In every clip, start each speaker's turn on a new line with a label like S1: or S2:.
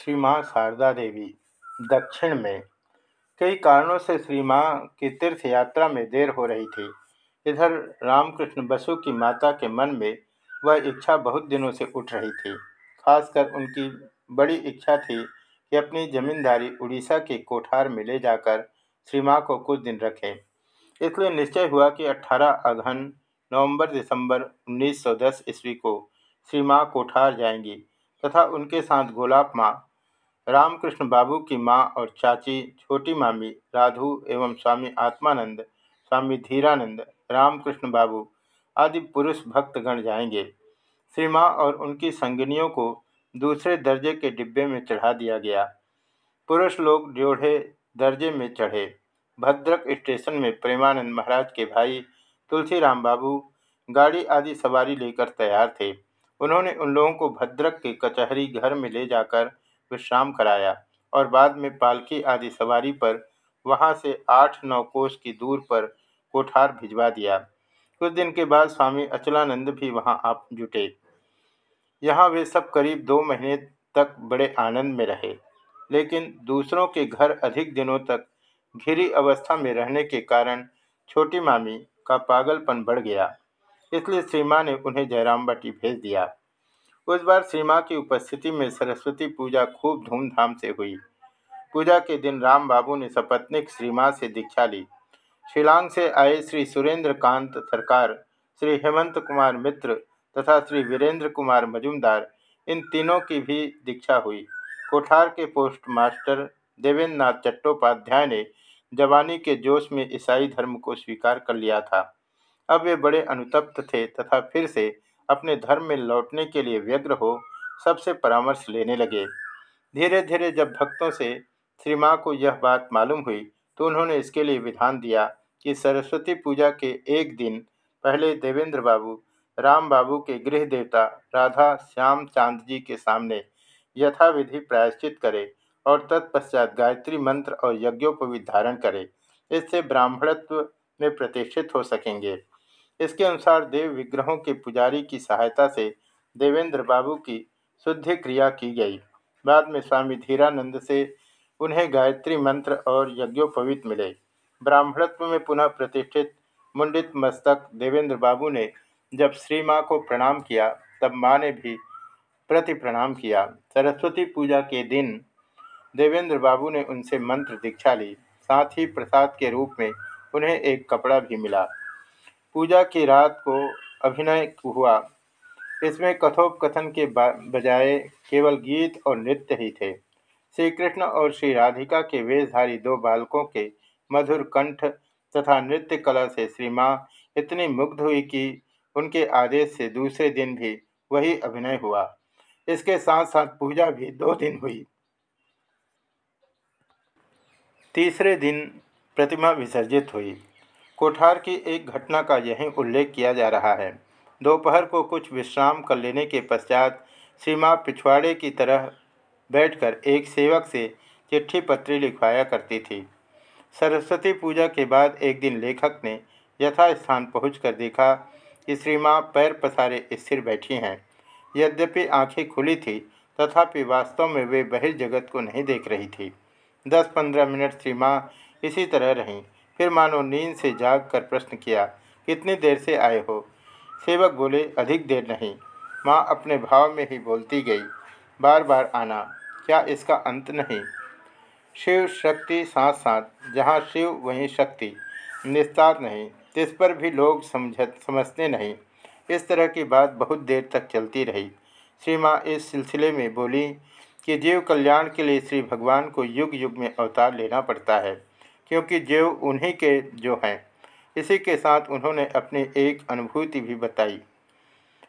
S1: श्री माँ शारदा देवी, दक्षिण में। कई कारणों से श्री माँ की तीर्थ यात्रा में देर हो रही थी। इधर रामकृष्ण बसु की माता के मन में वह इच्छा बहुत दिनों से उठ रही थी। खासकर उनकी बड़ी इच्छा थी कि अपनी जमींदारी उड़ीसा के कोठार में ले जाकर श्री माँ को कुछ दिन रखें। इसलिए निश्चय हुआ कि 18 अगहन नवंबर दिसंबर 1910 ईस्वी को श्री माँ कोठार जाएँगी तथा उनके साथ गोलाब माँ रामकृष्ण बाबू की माँ और चाची, छोटी मामी राधु एवं स्वामी आत्मानंद, स्वामी धीरानंद, रामकृष्ण बाबू आदि पुरुष भक्तगण जाएँगे। श्री माँ और उनकी संगनियों को दूसरे दर्जे के डिब्बे में चढ़ा दिया गया। पुरुष लोग ड्योढ़े दर्जे में चढ़े। भद्रक स्टेशन में प्रेमानंद महाराज के भाई तुलसीराम बाबू गाड़ी आदि सवारी लेकर तैयार थे। उन्होंने उन लोगों को भद्रक के कचहरी घर में ले जाकर विश्राम कराया और बाद में पालकी आदि सवारी पर वहाँ से आठ नौ कोस की दूर पर कोठार भिजवा दिया। कुछ दिन के बाद स्वामी अचलानंद भी वहाँ आप जुटे। यहाँ वे सब करीब दो महीने तक बड़े आनंद में रहे, लेकिन दूसरों के घर अधिक दिनों तक घिरी अवस्था में रहने के कारण छोटी मामी का पागलपन बढ़ गया, इसलिए श्री ने उन्हें जयराम बाटी भेज दिया। उस बार श्री की उपस्थिति में सरस्वती पूजा खूब धूमधाम से हुई। पूजा के दिन राम बाबू ने सपत्निक श्री से दीक्षा ली। शिलांग से आए श्री सुरेंद्र कांत सरकार, श्री हेमंत कुमार मित्र तथा श्री वीरेंद्र कुमार मजुमदार, इन तीनों की भी दीक्षा हुई। कोठार के पोस्ट मास्टर देवेंद्र नाथ चट्टोपाध्याय ने जवानी के जोश में ईसाई धर्म को स्वीकार कर लिया था। अब वे बड़े अनुतप्त थे तथा फिर से अपने धर्म में लौटने के लिए व्यग्र हो, सबसे परामर्श लेने लगे। धीरे धीरे जब भक्तों से श्री माँ को यह बात मालूम हुई तो उन्होंने इसके लिए विधान दिया कि सरस्वती पूजा के एक दिन पहले देवेंद्र बाबू, राम बाबू के गृह देवता राधा श्याम चाँद जी के सामने यथाविधि प्रायश्चित करें और तत्पश्चात गायत्री मंत्र और यज्ञोपवीत धारण करें। इससे ब्राह्मणत्व में प्रतिष्ठित हो सकेंगे। इसके अनुसार देव विग्रहों के पुजारी की सहायता से देवेंद्र बाबू की शुद्धि क्रिया की गई। बाद में स्वामी धीरानंद से उन्हें गायत्री मंत्र और यज्ञोपवित मिले। ब्राह्मणत्व में पुनः प्रतिष्ठित मुंडित मस्तक देवेंद्र बाबू ने जब श्री माँ को प्रणाम किया, तब माँ ने भी प्रति प्रणाम किया। सरस्वती पूजा के दिन देवेंद्र बाबू ने उनसे मंत्र दीक्षा ली। साथ ही प्रसाद के रूप में उन्हें एक कपड़ा भी मिला। पूजा की रात को अभिनय हुआ। इसमें कथोपकथन के बजाय केवल गीत और नृत्य ही थे। श्री कृष्ण और श्री राधिका के वेशधारी दो बालकों के मधुर कंठ तथा नृत्य कला से श्री माँ इतनी मुग्ध हुई कि उनके आदेश से दूसरे दिन भी वही अभिनय हुआ। इसके साथ साथ पूजा भी दो दिन हुई। तीसरे दिन प्रतिमा विसर्जित हुई। कोठार की एक घटना का यही उल्लेख किया जा रहा है। दोपहर को कुछ विश्राम कर लेने के पश्चात सीमा पिछवाड़े की तरह बैठकर एक सेवक से चिट्ठी पत्री लिखवाया करती थी। सरस्वती पूजा के बाद एक दिन लेखक ने यथास्थान पहुंचकर देखा कि श्री माँ पैर पसारे स्थिर बैठी हैं। यद्यपि आँखें खुली थी, तथापि वास्तव में वे बहिर्जगत को नहीं देख रही थी। दस पंद्रह मिनट श्री माँ इसी तरह रहीं। फिर मानो नींद से जाग कर प्रश्न किया, कितनी देर से आए हो? सेवक बोले, अधिक देर नहीं। माँ अपने भाव में ही बोलती गई बार बार आना, क्या इसका अंत नहीं? शिव शक्ति साथ साथ जहाँ शिव वहीं शक्ति, निस्तार नहीं इस पर भी लोग समझ समझते नहीं। इस तरह की बात बहुत देर तक चलती रही। श्री माँ इस सिलसिले में बोली कि जीव कल्याण के लिए श्री भगवान को युग युग में अवतार लेना पड़ता है। क्योंकि जीव उन्हीं के जो हैं। इसी के साथ उन्होंने अपनी एक अनुभूति भी बताई।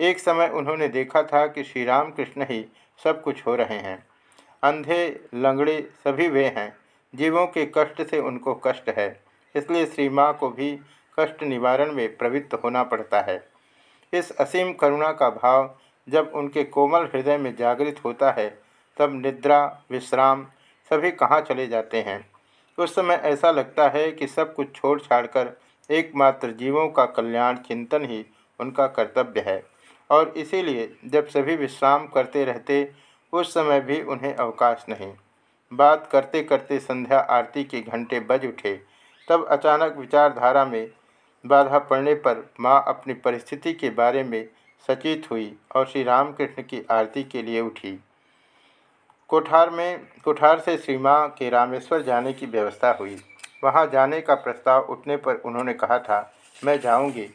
S1: एक समय उन्होंने देखा था कि श्री राम कृष्ण ही सब कुछ हो रहे हैं। अंधे, लंगड़े सभी वे हैं। जीवों के कष्ट से उनको कष्ट है। इसलिए श्री माँ को भी कष्ट निवारण में प्रवृत्त होना पड़ता है। इस असीम करुणा का भाव जब उनके कोमल हृदय में जागृत होता है, तब निद्रा, विश्राम सभी कहाँ चले जाते हैं। उस समय ऐसा लगता है कि सब कुछ छोड़ छाड़कर एकमात्र जीवों का कल्याण चिंतन ही उनका कर्तव्य है। और इसीलिए जब सभी विश्राम करते रहते, उस समय भी उन्हें अवकाश नहीं। बात करते करते संध्या आरती के घंटे बज उठे। तब अचानक विचारधारा में बाधा पड़ने पर माँ अपनी परिस्थिति के बारे में सचेत हुई और श्री रामकृष्ण की आरती के लिए उठी। कोठार में, कोठार से श्री के रामेश्वर जाने की व्यवस्था हुई। वहाँ जाने का प्रस्ताव उठने पर उन्होंने कहा था, मैं जाऊँगी।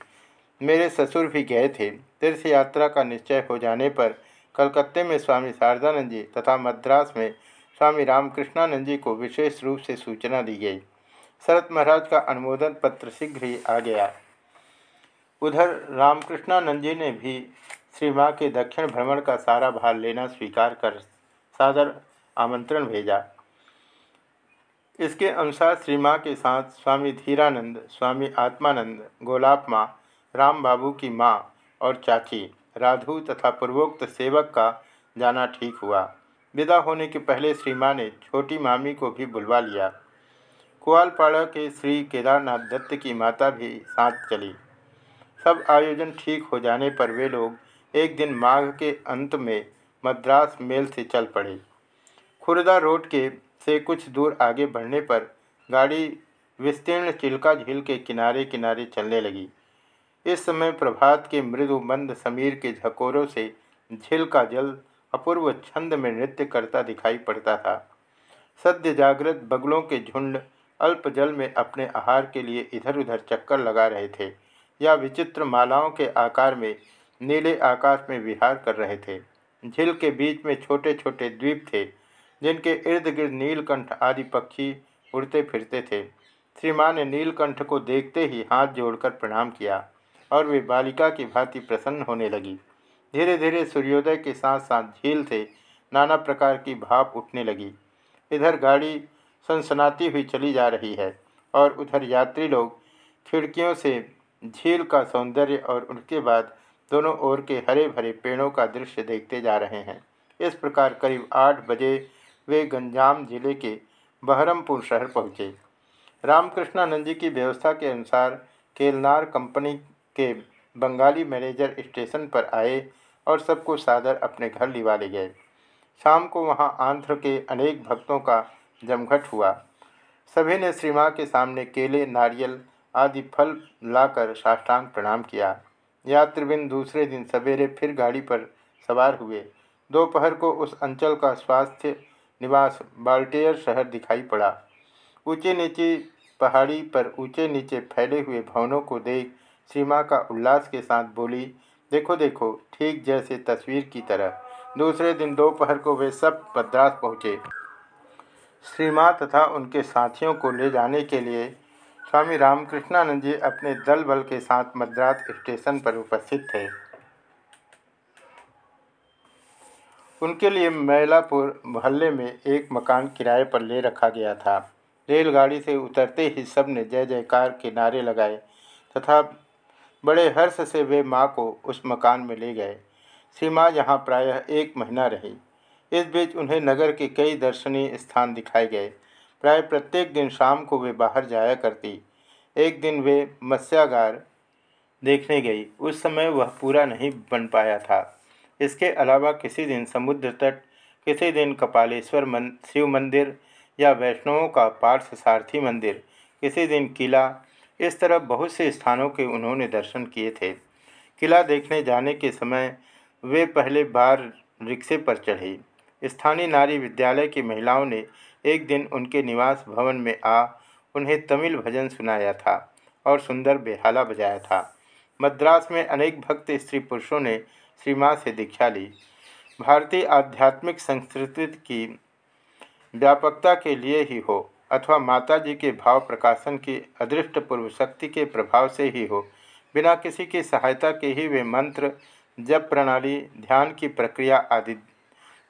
S1: मेरे ससुर भी गए थे। तीर्थ यात्रा का निश्चय हो जाने पर कलकत्ते में स्वामी शारदानंद जी तथा मद्रास में स्वामी रामकृष्णानंद जी को विशेष रूप से सूचना दी गई। शरत महाराज का अनुमोदन पत्र शीघ्र ही आ गया। उधर रामकृष्णानंद जी ने भी श्री माँ के दक्षिण भ्रमण का सारा भार लेना स्वीकार कर सादर आमंत्रण भेजा। इसके अनुसार श्री माँ के साथ स्वामी धीरानंद, स्वामी आत्मानंद गोलाप माँ, राम बाबू की माँ और चाची, राधु तथा पूर्वोक्त सेवक का जाना ठीक हुआ। विदा होने के पहले श्री माँ ने छोटी मामी को भी बुलवा लिया। कुआलपाड़ा के श्री केदारनाथ दत्त की माता भी साथ चली। सब आयोजन ठीक हो जाने पर वे लोग एक दिन माघ के अंत में मद्रास मेल से चल पड़े। खुर्दा रोड के से कुछ दूर आगे बढ़ने पर गाड़ी विस्तीर्ण चिल्का झील के किनारे किनारे चलने लगी। इस समय प्रभात के मृदु मंद समीर के झकोरों से झील का जल अपूर्व छंद में नृत्य करता दिखाई पड़ता था। सद्य जागृत बगलों के झुंड अल्प जल में अपने आहार के लिए इधर उधर चक्कर लगा रहे थे या विचित्र मालाओं के आकार में नीले आकाश में विहार कर रहे थे। झील के बीच में छोटे छोटे द्वीप थे, जिनके इर्द गिर्द नीलकंठ आदि पक्षी उड़ते फिरते थे। श्री माँ ने नीलकंठ को देखते ही हाथ जोड़कर प्रणाम किया और वे बालिका की भांति प्रसन्न होने लगी। धीरे धीरे सूर्योदय के साथ साथ झील से नाना प्रकार की भाप उठने लगी। इधर गाड़ी सनसनाती हुई चली जा रही है और उधर यात्री लोग खिड़कियों से झील का सौंदर्य और उनके बाद दोनों ओर के हरे भरे पेड़ों का दृश्य देखते जा रहे हैं। इस प्रकार करीब आठ बजे वे गंजाम ज़िले के बहरमपुर शहर पहुँचे। रामकृष्णानंद जी की व्यवस्था के अनुसार केलनार कंपनी के बंगाली मैनेजर स्टेशन पर आए और सबको सादर अपने घर लिवा ले गए। शाम को वहाँ आंध्र के अनेक भक्तों का जमघट हुआ। सभी ने श्री माँ के सामने केले, नारियल आदि फल लाकर साष्टांग प्रणाम किया। यात्रिबिन दूसरे दिन सवेरे फिर गाड़ी पर सवार हुए। दोपहर को उस अंचल का स्वास्थ्य निवास बाल्टेयर शहर दिखाई पड़ा। ऊँचे नीचे पहाड़ी पर ऊँचे नीचे फैले हुए भवनों को देख सीमा का उल्लास के साथ बोली, देखो देखो, ठीक जैसे तस्वीर की तरह। दूसरे दिन दोपहर को वे सब मद्रास पहुँचे। श्री माँ तथा उनके साथियों को ले जाने के लिए स्वामी रामकृष्णानंद जी अपने दल बल के साथ मद्रास स्टेशन पर उपस्थित थे। उनके लिए मैलापुर मोहल्ले में एक मकान किराए पर ले रखा गया था। रेलगाड़ी से उतरते ही सबने जय जयकार के नारे लगाए तथा बड़े हर्ष से वे माँ को उस मकान में ले गए। श्री माँ यहाँ प्रायः एक महीना रही। इस बीच उन्हें नगर के कई दर्शनीय स्थान दिखाए गए। प्राय प्रत्येक दिन शाम को वे बाहर जाया करती। एक दिन वे मत्स्यागार देखने गई। उस समय वह पूरा नहीं बन पाया था। इसके अलावा किसी दिन समुद्र तट, किसी दिन कपालेश्वर मन, शिव मंदिर या वैष्णवों का पार्थ सारथी मंदिर, किसी दिन किला, इस तरह बहुत से स्थानों के उन्होंने दर्शन किए थे। किला देखने जाने के समय वे पहले बार रिक्शे पर चढ़ी। स्थानीय नारी विद्यालय की महिलाओं ने एक दिन उनके निवास भवन में आ, उन्हें तमिल भजन सुनाया था और सुंदर बेहाला बजाया था। मद्रास में अनेक भक्त स्त्री पुरुषों ने श्री माँ से दीक्षा ली। भारतीय आध्यात्मिक संस्कृति की व्यापकता के लिए ही हो, अथवा माता जी के भाव प्रकाशन की अदृष्ट पूर्व शक्ति के प्रभाव से ही हो। बिना किसी की सहायता के ही वे मंत्र, जप प्रणाली, ध्यान की प्रक्रिया आदि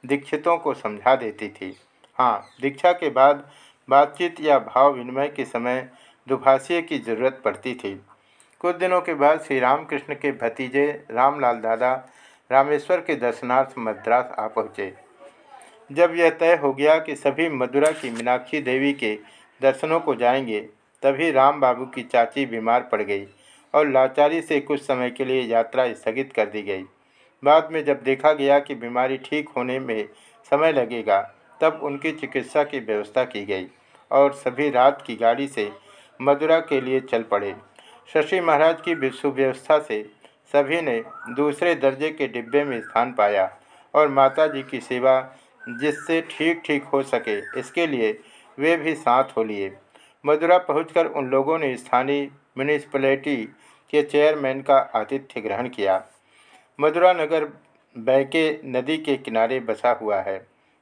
S1: दीक्षितों को समझा देती थी। हाँ दीक्षा के बाद बातचीत या भाव विनिमय के समय दुभाषीय की ज़रूरत पड़ती थी। कुछ दिनों के बाद श्री रामकृष्ण के भतीजे रामलाल दादा रामेश्वर के दर्शनार्थ मद्रास आ पहुँचे। जब यह तय हो गया कि सभी मदुरा की मीनाक्षी देवी के दर्शनों को जाएँगे, तभी राम बाबू की चाची बीमार पड़ गई और लाचारी से कुछ समय के लिए यात्रा स्थगित कर दी गई। बाद में जब देखा गया कि बीमारी ठीक होने में समय लगेगा तब उनकी चिकित्सा की व्यवस्था की गई और सभी रात की गाड़ी से मदुरा के लिए चल पड़े। शशि महाराज की सुव्यवस्था से सभी ने दूसरे दर्जे के डिब्बे में स्थान पाया और माता जी की सेवा जिससे ठीक ठीक हो सके, इसके लिए वे भी साथ हो लिए। मदुरा पहुंचकर उन लोगों ने स्थानीय म्यूनिसपैलिटी के चेयरमैन का आतिथ्य ग्रहण किया। मदुरा नगर बैके नदी के किनारे बसा हुआ है।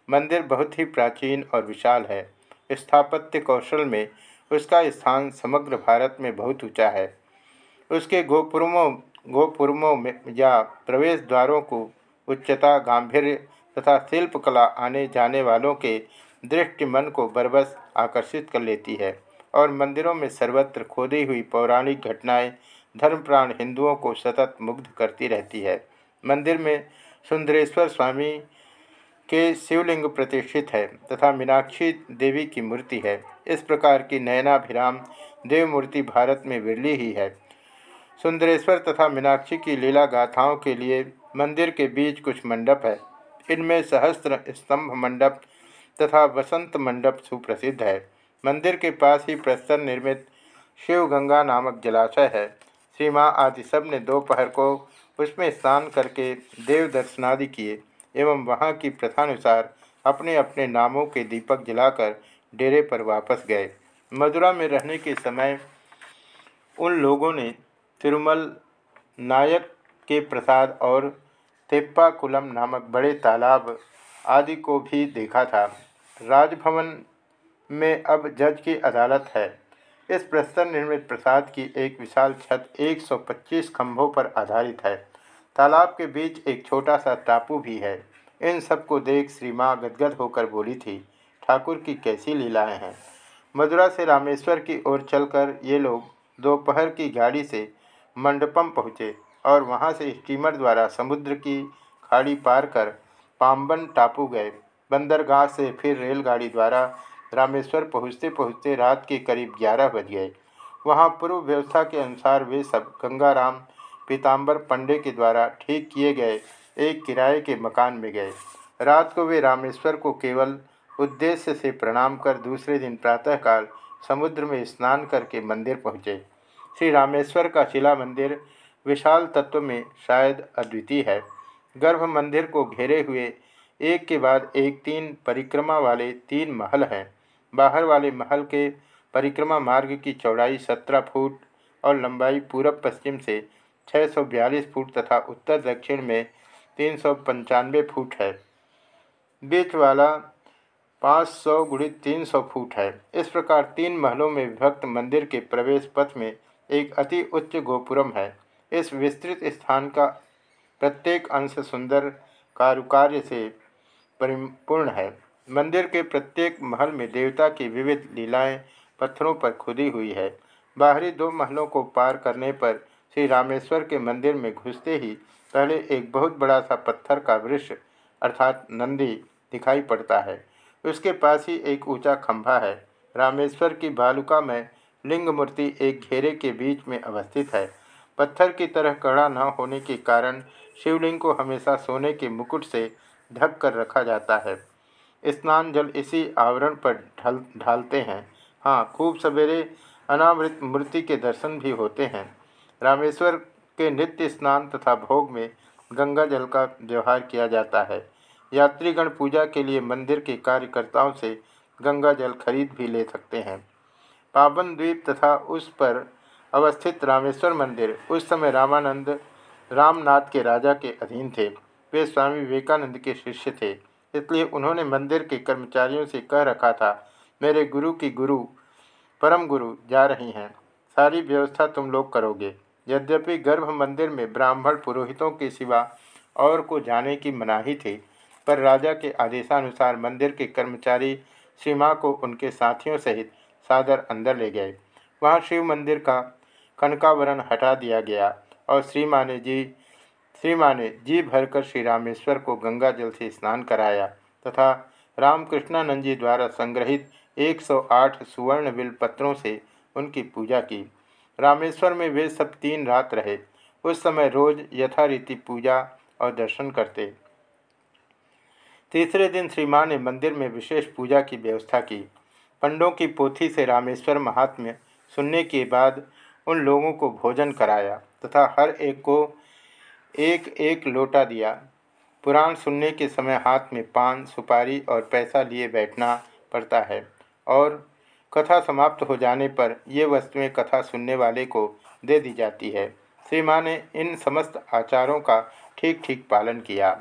S1: मंदिर बहुत ही प्राचीन और विशाल है। स्थापत्य कौशल में उसका स्थान समग्र भारत में बहुत ऊँचा है। उसके गोपुरमों गोपुरमों में या प्रवेश द्वारों को उच्चता गांधीर्य तथा शिल्पकला आने जाने वालों के दृष्टि मन को बरबस आकर्षित कर लेती है और मंदिरों में सर्वत्र खोदी हुई पौराणिक घटनाएँ धर्मप्राण हिंदुओं को सतत मुग्ध करती रहती है। मंदिर में सुंदरेश्वर स्वामी के शिवलिंग प्रतिष्ठित है तथा मीनाक्षी देवी की मूर्ति है। इस प्रकार की नयनाभिराम देव मूर्ति भारत में विरली ही है। सुंदरेश्वर तथा मीनाक्षी की लीला गाथाओं के लिए मंदिर के बीच कुछ मंडप है। इनमें सहस्त्र स्तंभ मंडप तथा वसंत मंडप सुप्रसिद्ध है। मंदिर के पास ही प्रस्तर निर्मित शिव गंगा नामक जलाशय है। श्री माँ आदि सबने दोपहर को उसमें स्नान करके देव दर्शनादि किए। एवं वहाँ की प्रथानुसार अपने अपने नामों के दीपक जलाकर डेरे पर वापस गए। मदुरा में रहने के समय उन लोगों ने तिरुमल नायक के प्रसाद और तेप्पाकुलम नामक बड़े तालाब आदि को भी देखा था। राजभवन में अब जज की अदालत है। इस प्रस्तर निर्मित प्रसाद की एक विशाल छत 125 खंभों पर आधारित है। तालाब के बीच एक छोटा सा टापू भी है। इन सबको देख श्री माँ गदगद होकर बोली थी, ठाकुर की कैसी लीलाएँ हैं? मदुरा से रामेश्वर की ओर चलकर ये लोग दोपहर की गाड़ी से मंडपम पहुँचे और वहाँ से स्टीमर द्वारा समुद्र की खाड़ी पार कर पाम्बन टापू गए। बंदरगाह से फिर रेलगाड़ी द्वारा रामेश्वर पहुँचते पहुँचते रात के करीब ग्यारह बज गए। वहाँ पूर्व व्यवस्था के अनुसार वे सब गंगाराम पीताम्बर पंडे के द्वारा ठीक किए गए एक किराए के मकान में गए। रात को वे रामेश्वर को केवल उद्देश्य से प्रणाम कर दूसरे दिन प्रातःकाल समुद्र में स्नान करके मंदिर पहुँचे। श्री रामेश्वर का शिला मंदिर विशाल तत्व में शायद अद्वितीय है। गर्भ मंदिर को घेरे हुए एक के बाद एक तीन परिक्रमा वाले तीन महल हैं। बाहर वाले महल के परिक्रमा मार्ग की चौड़ाई सत्रह फुट और लंबाई पूरब पश्चिम से छः सौ बयालीस फुट तथा उत्तर दक्षिण में तीन सौ पंचानवे फुट है। बीच वाला पाँच सौ गुणित तीन सौ फुट है। इस प्रकार तीन महलों में विभक्त मंदिर के प्रवेश पथ में एक अति उच्च गोपुरम है। इस विस्तृत स्थान का प्रत्येक अंश सुंदर कारुकार्य से परिपूर्ण है। मंदिर के प्रत्येक महल में देवता की विविध लीलाएँ पत्थरों पर खुदी हुई है। बाहरी दो महलों को पार करने पर श्री रामेश्वर के मंदिर में घुसते ही पहले एक बहुत बड़ा सा पत्थर का वृक्ष अर्थात नंदी दिखाई पड़ता है। उसके पास ही एक ऊँचा खंभा है। रामेश्वर की भालुका में लिंग मूर्ति एक घेरे के बीच में अवस्थित है। पत्थर की तरह कड़ा न होने के कारण शिवलिंग को हमेशा सोने के मुकुट से ढक कर रखा जाता है। स्नान जल इसी आवरण पर ढल, ढालते हैं। हाँ खूब सवेरे अनावृत मूर्ति के दर्शन भी होते हैं। रामेश्वर के नित्य स्नान तथा भोग में गंगा जल का व्यवहार किया जाता है। यात्रीगण पूजा के लिए मंदिर के कार्यकर्ताओं से गंगा जल खरीद भी ले सकते हैं। पावन द्वीप तथा उस पर अवस्थित रामेश्वर मंदिर उस समय रामानंद रामनाथ के राजा के अधीन थे। वे स्वामी विवेकानंद के शिष्य थे, इसलिए उन्होंने मंदिर के कर्मचारियों से कह रखा था, मेरे गुरु की गुरु, परम गुरु जा रही हैं। सारी व्यवस्था तुम लोग करोगे। यद्यपि गर्भ मंदिर में ब्राह्मण पुरोहितों के सिवा और को जाने की मनाही थी, पर राजा के आदेशानुसार मंदिर के कर्मचारी श्री माँ को उनके साथियों सहित सादर अंदर ले गए। वहाँ शिव मंदिर का कनकावरण हटा दिया गया और श्री माँ ने जी श्री माँ ने जी भरकर श्री रामेश्वर को गंगा जल से स्नान कराया तथा रामकृष्णानंद जी द्वारा संग्रहित 108 सुवर्ण बिल पत्रों से उनकी पूजा की। रामेश्वर में वे सब तीन रात रहे। उस समय रोज यथारीति पूजा और दर्शन करते। तीसरे दिन श्री माँ ने मंदिर में विशेष पूजा की व्यवस्था की। पंडों की पोथी से रामेश्वर महात्म्य सुनने के बाद उन लोगों को भोजन कराया तथा हर एक को एक एक लोटा दिया। पुराण सुनने के समय हाथ में पान, सुपारी और पैसा लिए बैठना पड़ता है और कथा समाप्त हो जाने पर ये वस्तुएँ कथा सुनने वाले को दे दी जाती है। श्री माँ ने इन समस्त आचारों का ठीक ठीक पालन किया।